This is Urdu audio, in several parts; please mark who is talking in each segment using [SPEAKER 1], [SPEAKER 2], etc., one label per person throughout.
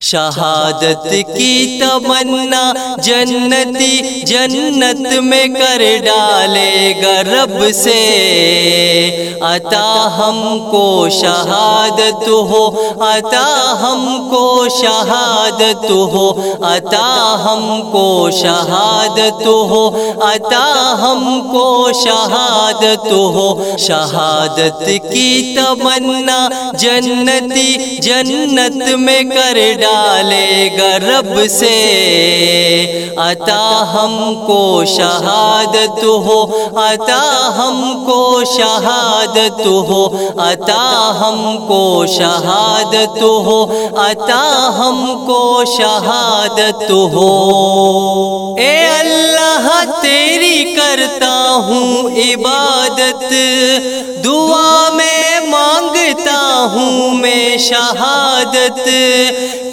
[SPEAKER 1] شہادت کی تمنا جنتی جنت میں کر ڈالے گا رب سے۔ عطا ہم کو شہادت ہو، عطا ہم کو شہادت ہو، عطا ہم کو شہادت ہو، عطا ہم کو شہادت ہو۔ شہادت کی تمنا جنتی جنت میں کر ڈالے گا رب سے۔ عطا ہم کو شہادت ہو، عطا ہم کو شہادت ہو، عطا ہم کو شہادت ہو، عطا ہم کو شہادت ہو۔ اے اللہ، تیری کرتا ہوں عبادت۔ دعا میں مانگتا ہوں میں شہادت۔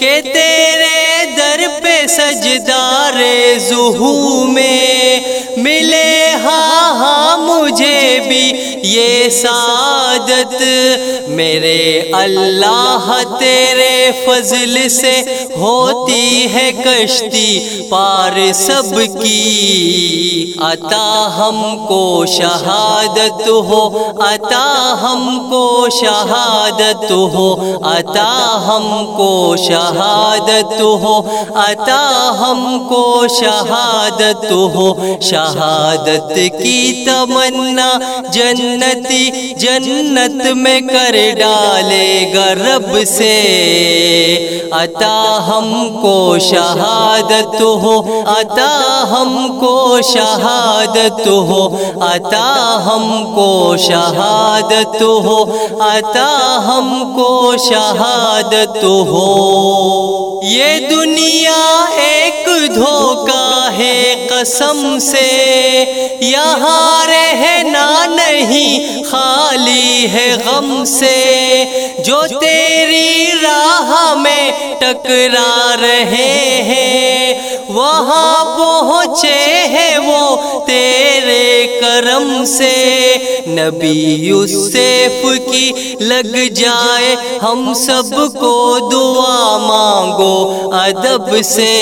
[SPEAKER 1] کہ تیرے در پہ سجدار زہو میں ملے ہاں ہاں مجھے بھی یہ سعادت میرے اللہ تیرے فضل سے ہوتی ہے کشتی پار سب کی۔ عطا ہم کو شہادت ہو، عطا ہم کو شہادت ہو، عطا ہم کو شہادت ہو، عطا ہم کو شہادت ہو۔ شہادت کی تمنا جن جنتی جنت میں کر ڈالے گا رب سے۔ عطا ہم کو شہادت ہو، عطا ہم کو شہادت ہو، عطا ہم کو شہادت ہو، عطا ہم کو شہادت ہو۔ یہ دنیا ایک دھوکا ہے قسم سے۔ یہاں رہنا نہیں خالی ہے غم سے، جو تیری راہ میں ٹکرا رہے ہیں، وہاں پہنچے ہیں وہ تیرے کرم سے نبی یوسف کی لگ جائے، ہم سب کو دعا مانگو ادب سے۔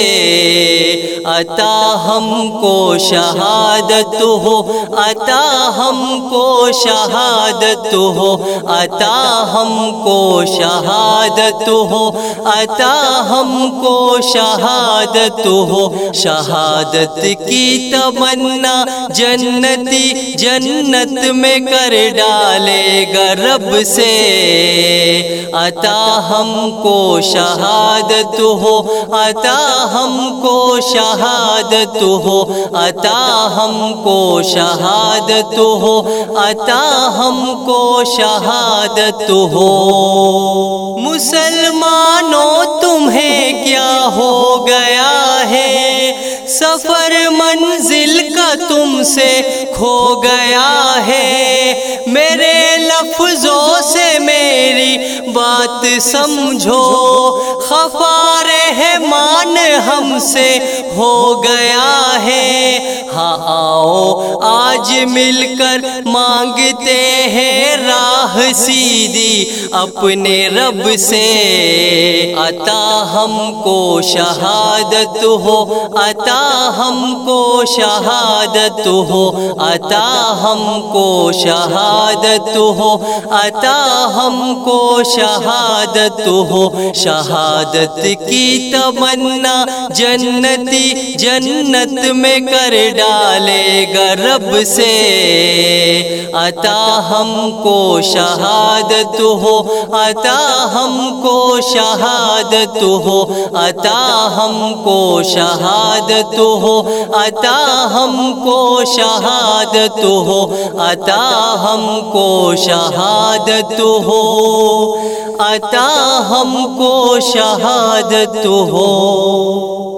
[SPEAKER 1] عطا ہم کو شہادت ہو، عطا ہم کو شہادت ہو، عطا ہم کو شہادت ہو، عطا ہم کو شہادت ہو۔ شہادت کی تمنا جنت جنتی جنت میں کر ڈالے گا رب سے۔ عطا ہم کو شہادت ہو، عطا ہم کو شہادت ہو، عطا ہم کو شہادت ہو، عطا ہم کو شہادت ہو۔ مسلمانوں، تمہیں کیا ہو گیا ہے؟ سفر منزل تم سے کھو گیا ہے۔ میرے لفظوں سے میری بات سمجھو۔ خفا رحمان ہم سے ہو گیا ہے۔ ہاں آؤ، آج مل کر مانگتے ہیں راہ سیدھی اپنے رب سے عطا ہم کو شہادت ہو، عطا ہم کو شہادت ہو، عطا ہم کو شہادت ہو، عطا ہم کو شہادت ہو۔ شہادت کی تمنا جنتی جنت میں کر ڈالے گا رب سے، عطا ہم کو شہادت ہو، عطا ہم کو شہادت ہو، عطا ہم کو شہادت ہو، عطا ہم کو شہادت ہو، عطا ہم کو شہادت ہو، عطا ہم کو شہادت ہو۔